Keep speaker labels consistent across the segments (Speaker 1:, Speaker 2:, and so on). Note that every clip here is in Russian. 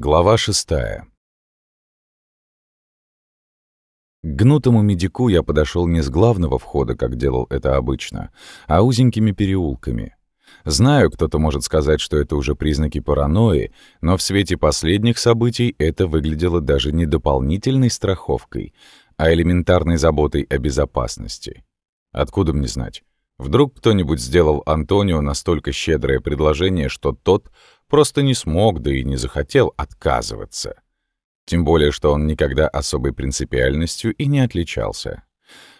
Speaker 1: Глава шестая. К гнутому медику я подошел не с главного входа, как делал это обычно, а узенькими переулками. Знаю, кто-то может сказать, что это уже признаки паранойи, но в свете последних событий это выглядело даже не дополнительной страховкой, а элементарной заботой о безопасности. Откуда мне знать? Вдруг кто-нибудь сделал Антонио настолько щедрое предложение, что тот просто не смог, да и не захотел отказываться. Тем более, что он никогда особой принципиальностью и не отличался.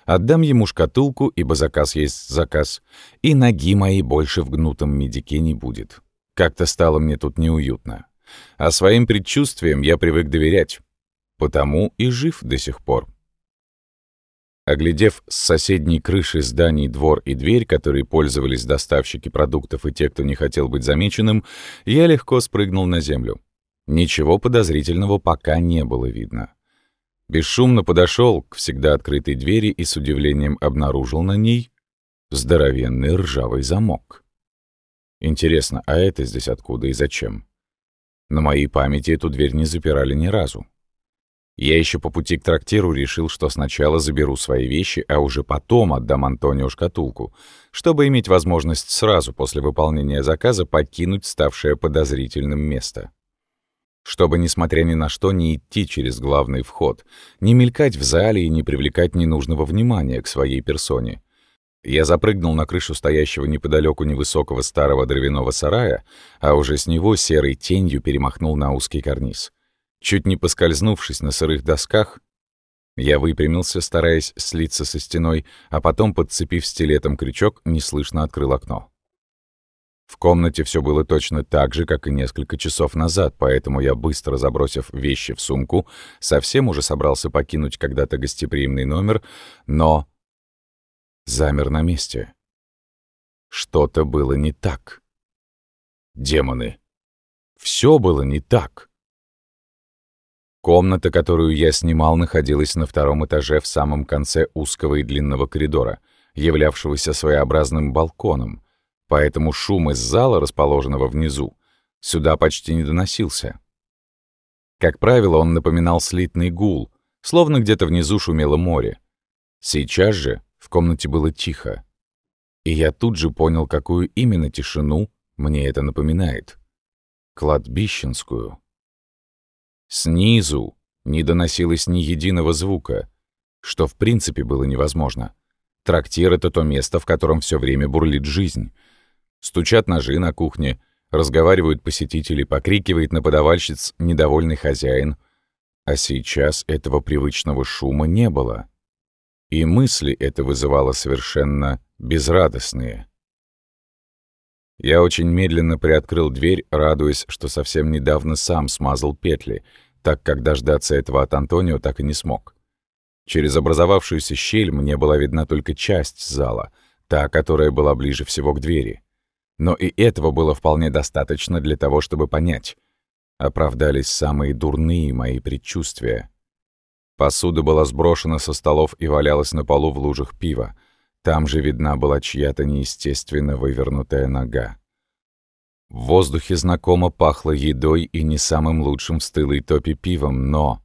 Speaker 1: Отдам ему шкатулку, ибо заказ есть заказ, и ноги моей больше в гнутом медике не будет. Как-то стало мне тут неуютно. А своим предчувствиям я привык доверять. Потому и жив до сих пор. Оглядев с соседней крыши зданий двор и дверь, которые пользовались доставщики продуктов и те, кто не хотел быть замеченным, я легко спрыгнул на землю. Ничего подозрительного пока не было видно. Бесшумно подошел к всегда открытой двери и с удивлением обнаружил на ней здоровенный ржавый замок. Интересно, а это здесь откуда и зачем? На моей памяти эту дверь не запирали ни разу. Я еще по пути к трактиру решил, что сначала заберу свои вещи, а уже потом отдам Антонио шкатулку, чтобы иметь возможность сразу после выполнения заказа покинуть ставшее подозрительным место. Чтобы, несмотря ни на что, не идти через главный вход, не мелькать в зале и не привлекать ненужного внимания к своей персоне. Я запрыгнул на крышу стоящего неподалеку невысокого старого дровяного сарая, а уже с него серой тенью перемахнул на узкий карниз — Чуть не поскользнувшись на сырых досках, я выпрямился, стараясь слиться со стеной, а потом, подцепив стилетом крючок, неслышно открыл окно. В комнате все было точно так же, как и несколько часов назад, поэтому я, быстро забросив вещи в сумку, совсем уже собрался покинуть когда-то гостеприимный номер, но замер на месте. Что-то было не так. Демоны. Все было не так. Комната, которую я снимал, находилась на втором этаже в самом конце узкого и длинного коридора, являвшегося своеобразным балконом, поэтому шум из зала, расположенного внизу, сюда почти не доносился. Как правило, он напоминал слитный гул, словно где-то внизу шумело море. Сейчас же в комнате было тихо. И я тут же понял, какую именно тишину мне это напоминает. Кладбищенскую. Снизу не доносилось ни единого звука, что в принципе было невозможно. Трактир — это то место, в котором все время бурлит жизнь. Стучат ножи на кухне, разговаривают посетители, покрикивает на подавальщиц недовольный хозяин. А сейчас этого привычного шума не было. И мысли это вызывало совершенно безрадостные. Я очень медленно приоткрыл дверь, радуясь, что совсем недавно сам смазал петли, так как дождаться этого от Антонио так и не смог. Через образовавшуюся щель мне была видна только часть зала, та, которая была ближе всего к двери. Но и этого было вполне достаточно для того, чтобы понять. Оправдались самые дурные мои предчувствия. Посуда была сброшена со столов и валялась на полу в лужах пива. Там же видна была чья-то неестественно вывернутая нога. В воздухе знакомо пахло едой и не самым лучшим стылой топи пивом, но...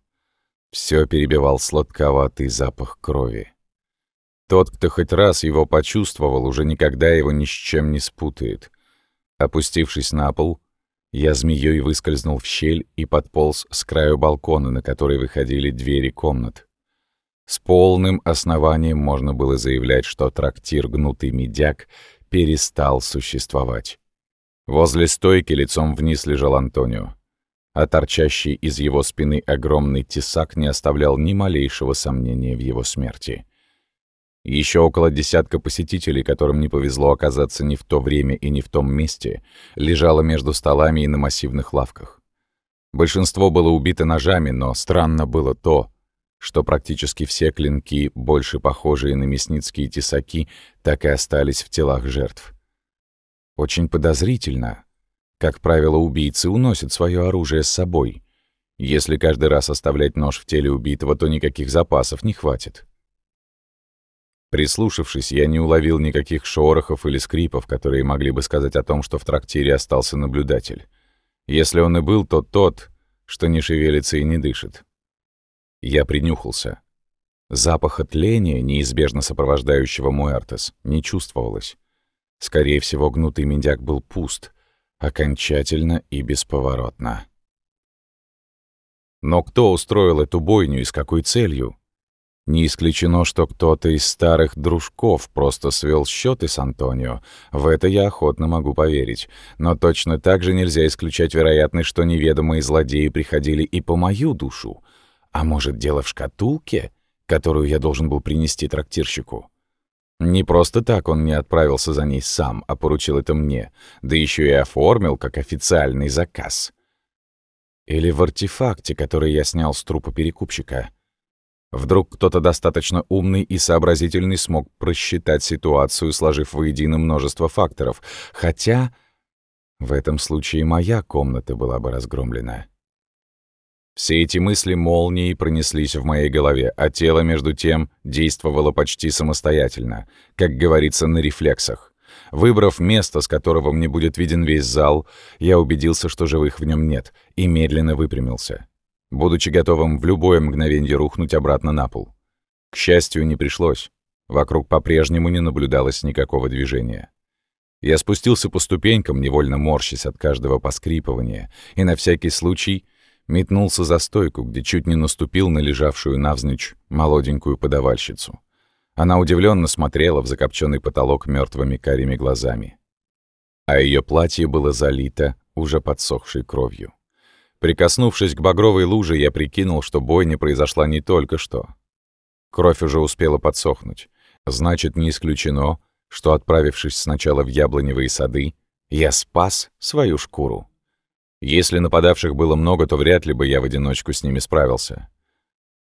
Speaker 1: Все перебивал сладковатый запах крови. Тот, кто хоть раз его почувствовал, уже никогда его ни с чем не спутает. Опустившись на пол, я змеей выскользнул в щель и подполз с краю балкона, на который выходили двери комнат. С полным основанием можно было заявлять, что трактир «Гнутый медяк» перестал существовать. Возле стойки лицом вниз лежал Антонио, а торчащий из его спины огромный тесак не оставлял ни малейшего сомнения в его смерти. Еще около десятка посетителей, которым не повезло оказаться ни в то время и ни в том месте, лежало между столами и на массивных лавках. Большинство было убито ножами, но странно было то, что практически все клинки, больше похожие на мясницкие тесаки, так и остались в телах жертв. Очень подозрительно. Как правило, убийцы уносят свое оружие с собой. Если каждый раз оставлять нож в теле убитого, то никаких запасов не хватит. Прислушавшись, я не уловил никаких шорохов или скрипов, которые могли бы сказать о том, что в трактире остался наблюдатель. Если он и был, то тот, что не шевелится и не дышит. Я принюхался. Запаха тления, неизбежно сопровождающего Муэртес, не чувствовалось. Скорее всего, гнутый медяк был пуст, окончательно и бесповоротно. Но кто устроил эту бойню и с какой целью? Не исключено, что кто-то из старых дружков просто свел счеты с Антонио. В это я охотно могу поверить. Но точно так же нельзя исключать вероятность, что неведомые злодеи приходили и по мою душу. А может, дело в шкатулке, которую я должен был принести трактирщику? Не просто так он не отправился за ней сам, а поручил это мне, да еще и оформил как официальный заказ. Или в артефакте, который я снял с трупа перекупщика — Вдруг кто-то достаточно умный и сообразительный смог просчитать ситуацию, сложив воедино множество факторов. Хотя в этом случае моя комната была бы разгромлена. Все эти мысли молнией пронеслись в моей голове, а тело, между тем, действовало почти самостоятельно, как говорится, на рефлексах. Выбрав место, с которого мне будет виден весь зал, я убедился, что живых в нем нет, и медленно выпрямился будучи готовым в любое мгновенье рухнуть обратно на пол. К счастью, не пришлось. Вокруг по-прежнему не наблюдалось никакого движения. Я спустился по ступенькам, невольно морщась от каждого поскрипывания, и на всякий случай метнулся за стойку, где чуть не наступил на лежавшую навзничь молоденькую подавальщицу. Она удивленно смотрела в закопченный потолок мертвыми карими глазами. А ее платье было залито уже подсохшей кровью. Прикоснувшись к багровой луже, я прикинул, что бойня произошла не только что. Кровь уже успела подсохнуть. Значит, не исключено, что, отправившись сначала в яблоневые сады, я спас свою шкуру. Если нападавших было много, то вряд ли бы я в одиночку с ними справился.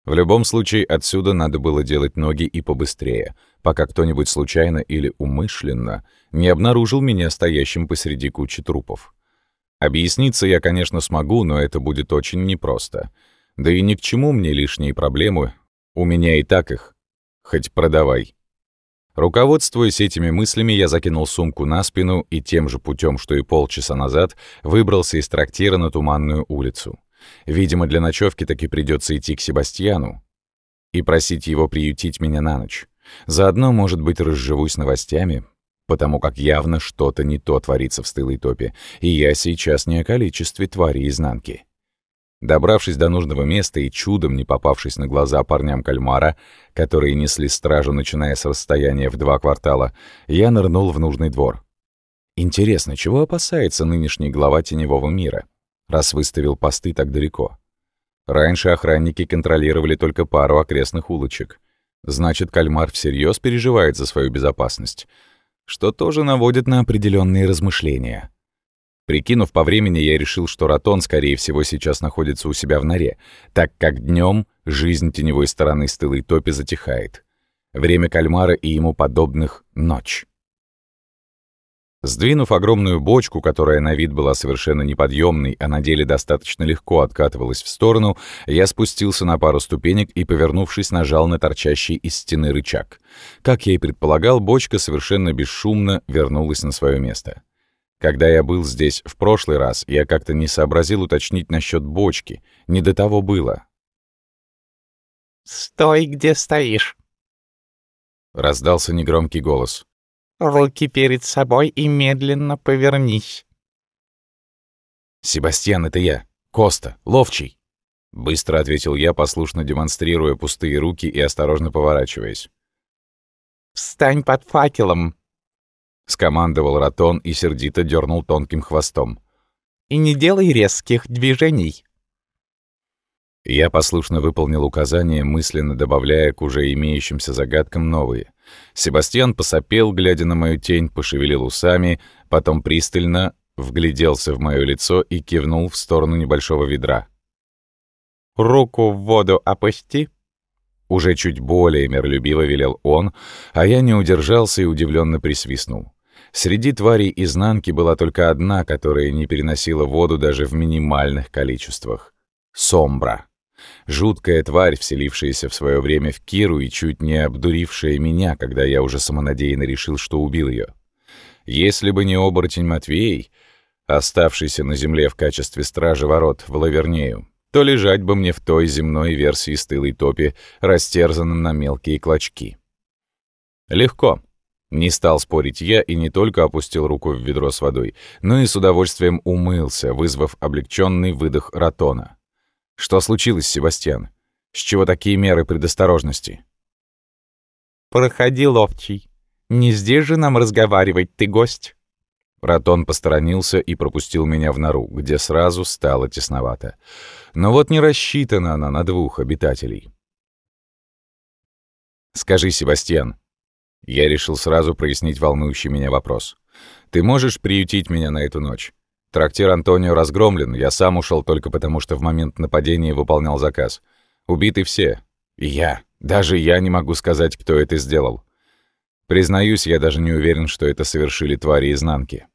Speaker 1: В любом случае, отсюда надо было делать ноги и побыстрее, пока кто-нибудь случайно или умышленно не обнаружил меня стоящим посреди кучи трупов. Объясниться я, конечно, смогу, но это будет очень непросто. Да и ни к чему мне лишние проблемы. У меня и так их. Хоть продавай. Руководствуясь этими мыслями, я закинул сумку на спину и тем же путем, что и полчаса назад, выбрался из трактира на Туманную улицу. Видимо, для ночевки таки придется идти к Себастьяну и просить его приютить меня на ночь. Заодно, может быть, разживусь новостями, потому как явно что-то не то творится в стылой топе, и я сейчас не о количестве твари изнанки. Добравшись до нужного места и чудом не попавшись на глаза парням кальмара, которые несли стражу, начиная с расстояния в два квартала, я нырнул в нужный двор. Интересно, чего опасается нынешний глава теневого мира, раз выставил посты так далеко? Раньше охранники контролировали только пару окрестных улочек. Значит, кальмар всерьез переживает за свою безопасность — что тоже наводит на определенные размышления. Прикинув по времени, я решил, что Ратон, скорее всего, сейчас находится у себя в норе, так как днем жизнь теневой стороны стылой топи затихает. Время кальмара и ему подобных — ночь. Сдвинув огромную бочку, которая на вид была совершенно неподъемной, а на деле достаточно легко откатывалась в сторону, я спустился на пару ступенек и, повернувшись, нажал на торчащий из стены рычаг. Как я и предполагал, бочка совершенно бесшумно вернулась на свое место. Когда я был здесь в прошлый раз, я как-то не сообразил уточнить насчет бочки. Не до того было.
Speaker 2: «Стой, где стоишь!»
Speaker 1: Раздался негромкий голос.
Speaker 2: Руки перед собой и медленно повернись.
Speaker 1: «Себастьян, это я. Коста, ловчий!» Быстро ответил я, послушно демонстрируя пустые руки и осторожно поворачиваясь.
Speaker 2: «Встань под факелом!»
Speaker 1: Скомандовал Ратон и сердито дернул тонким хвостом.
Speaker 2: «И не делай резких движений!»
Speaker 1: Я послушно выполнил указания, мысленно добавляя к уже имеющимся загадкам новые. Себастьян посопел, глядя на мою тень, пошевелил усами, потом пристально вгляделся в мое лицо и кивнул в сторону небольшого ведра.
Speaker 2: «Руку в воду опусти!»
Speaker 1: Уже чуть более миролюбиво велел он, а я не удержался и удивленно присвистнул. Среди тварей изнанки была только одна, которая не переносила воду даже в минимальных количествах — сомбра. Жуткая тварь, вселившаяся в свое время в Киру и чуть не обдурившая меня, когда я уже самонадеянно решил, что убил ее. Если бы не оборотень Матвей, оставшийся на земле в качестве стражи ворот в Лавернею, то лежать бы мне в той земной версии стылой топи, растерзанным на мелкие клочки. Легко. Не стал спорить я и не только опустил руку в ведро с водой, но и с удовольствием умылся, вызвав облегченный выдох Ратона. Что случилось, Себастьян? С чего такие меры предосторожности?
Speaker 2: «Проходи, ловчий. Не здесь же нам разговаривать, ты гость».
Speaker 1: Ратон посторонился и пропустил меня в нору, где сразу стало тесновато. Но вот не рассчитана она на двух обитателей. «Скажи, Себастьян». Я решил сразу прояснить волнующий меня вопрос. «Ты можешь приютить меня на эту ночь? Трактир Антонио разгромлен, я сам ушел только потому, что в момент нападения выполнял заказ. Убиты все. И я. Даже я не могу сказать, кто это сделал. Признаюсь, я даже не уверен, что это совершили твари изнанки.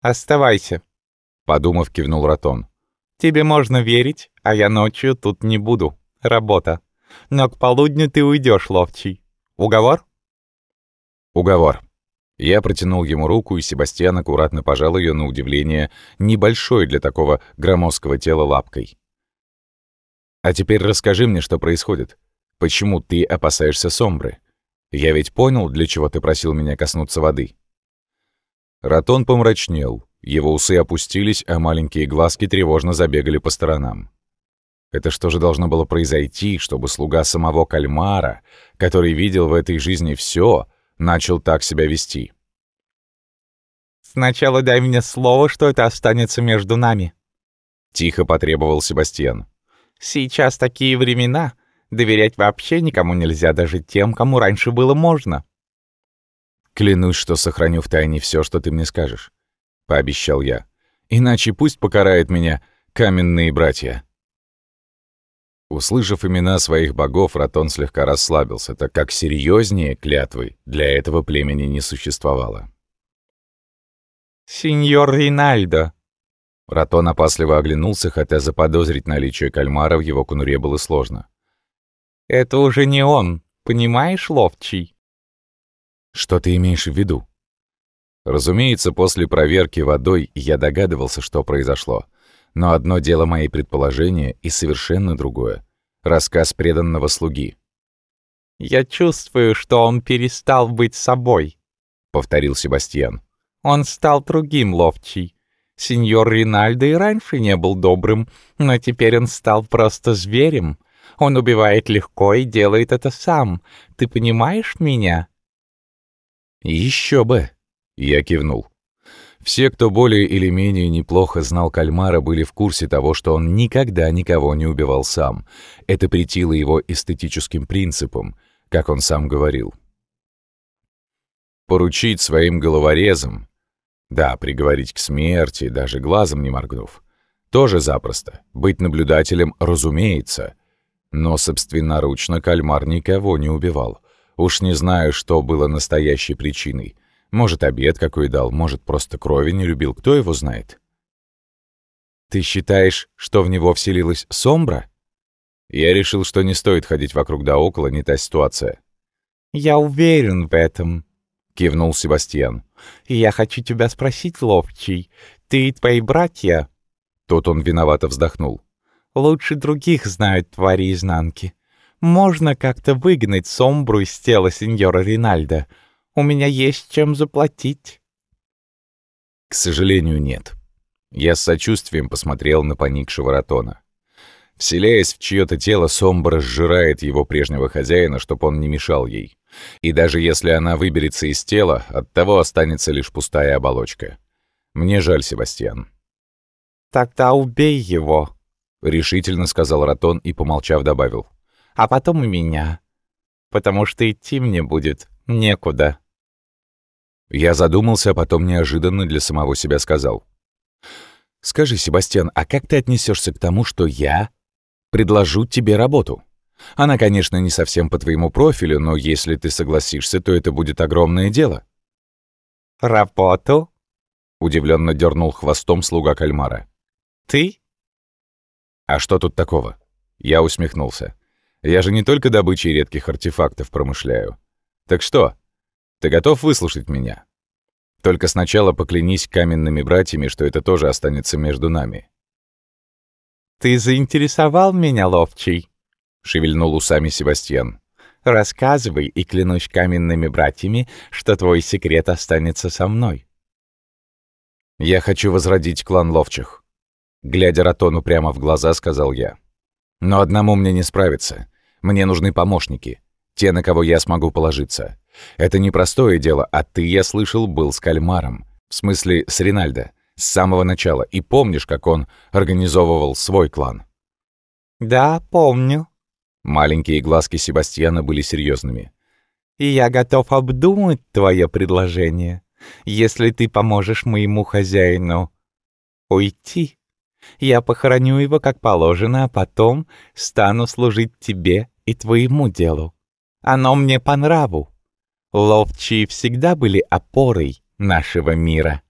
Speaker 2: «Оставайся», — подумав, кивнул Ратон. «Тебе можно верить, а я ночью тут не буду. Работа. Но к полудню ты уйдешь, ловчий. Уговор?»
Speaker 1: «Уговор». Я протянул ему руку, и Себастьян аккуратно пожал ее на удивление небольшой для такого громоздкого тела лапкой. «А теперь расскажи мне, что происходит. Почему ты опасаешься Сомбры? Я ведь понял, для чего ты просил меня коснуться воды». Ратон помрачнел, его усы опустились, а маленькие глазки тревожно забегали по сторонам. Это что же должно было произойти, чтобы слуга самого кальмара, который видел в этой жизни все, начал так себя вести?
Speaker 2: «Сначала дай мне слово, что это останется между нами», —
Speaker 1: тихо потребовал Себастьян.
Speaker 2: «Сейчас такие времена. Доверять вообще никому нельзя, даже тем, кому раньше было можно».
Speaker 1: «Клянусь, что сохраню в тайне все, что ты мне скажешь», — пообещал я. «Иначе пусть покарает меня каменные братья». Услышав имена своих богов, Ратон слегка расслабился, так как серьезнее клятвы для этого племени не существовало.
Speaker 2: «Сеньор Ринальдо!»
Speaker 1: Ратон опасливо оглянулся, хотя заподозрить наличие кальмара в его конуре было сложно.
Speaker 2: «Это уже не он, понимаешь, ловчий?»
Speaker 1: Что ты имеешь в виду? Разумеется, после проверки водой я догадывался, что произошло. Но одно дело мои предположения и совершенно другое — рассказ преданного слуги.
Speaker 2: «Я чувствую, что он перестал быть собой», — повторил Себастьян. «Он стал другим ловчий. Сеньор Ринальдо и раньше не был добрым, но теперь он стал просто зверем. Он убивает легко и делает это сам. Ты понимаешь меня?»
Speaker 1: Еще бы!» — я кивнул. Все, кто более или менее неплохо знал Кальмара, были в курсе того, что он никогда никого не убивал сам. Это претило его эстетическим принципам, как он сам говорил. Поручить своим головорезам, да, приговорить к смерти, даже глазом не моргнув, тоже запросто. Быть наблюдателем, разумеется. Но собственноручно Кальмар никого не убивал. Уж не знаю, что было настоящей причиной. Может, обед какой дал, может, просто крови не любил, кто его знает. «Ты считаешь, что в него вселилась Сомбра?» Я решил, что не стоит ходить вокруг да около, не та ситуация.
Speaker 2: «Я уверен в этом», —
Speaker 1: кивнул Себастьян.
Speaker 2: «И я хочу тебя спросить, Ловчий, ты и твои братья...»
Speaker 1: Тут он виновато вздохнул.
Speaker 2: «Лучше других знают твари изнанки. Можно как-то выгнать Сомбру из тела сеньора Ринальда. У меня есть чем заплатить».
Speaker 1: «К сожалению, нет». Я с сочувствием посмотрел на поникшего Ратона. Вселяясь в чье-то тело, Сомбра сжирает его прежнего хозяина, чтобы он не мешал ей. И даже если она выберется из тела, от того останется лишь пустая оболочка. Мне жаль, Себастьян.
Speaker 2: «Тогда убей его», —
Speaker 1: решительно сказал Ратон и, помолчав, добавил
Speaker 2: а потом и меня. Потому что идти мне будет некуда».
Speaker 1: Я задумался, а потом неожиданно для самого себя сказал. «Скажи, Себастьян, а как ты отнесешься к тому, что я предложу тебе работу? Она, конечно, не совсем по твоему профилю, но если ты согласишься, то это будет огромное дело».
Speaker 2: «Работу?»
Speaker 1: — удивленно дернул хвостом слуга кальмара.
Speaker 2: «Ты?»
Speaker 1: «А что тут такого?» Я усмехнулся. Я же не только добычей редких артефактов промышляю. Так что, ты готов выслушать меня? Только сначала поклянись каменными братьями, что это тоже останется между нами.
Speaker 2: «Ты заинтересовал меня, ловчий?»
Speaker 1: — шевельнул усами Себастьян.
Speaker 2: «Рассказывай, и клянусь каменными братьями, что твой секрет останется со мной».
Speaker 1: «Я хочу возродить клан ловчих», — глядя Ратону прямо в глаза, сказал я. «Но одному мне не справиться. Мне нужны помощники, те, на кого я смогу положиться. Это непростое дело, а ты, я слышал, был с Кальмаром. В смысле, с Ринальдо. С самого начала. И помнишь, как он организовывал свой клан?
Speaker 2: «Да, помню».
Speaker 1: Маленькие глазки Себастьяна были серьезными.
Speaker 2: «И я готов обдумать твое предложение, если ты поможешь моему хозяину уйти. Я похороню его как положено, а потом стану служить тебе и твоему делу. Оно мне по нраву. Ловчие всегда были опорой нашего мира.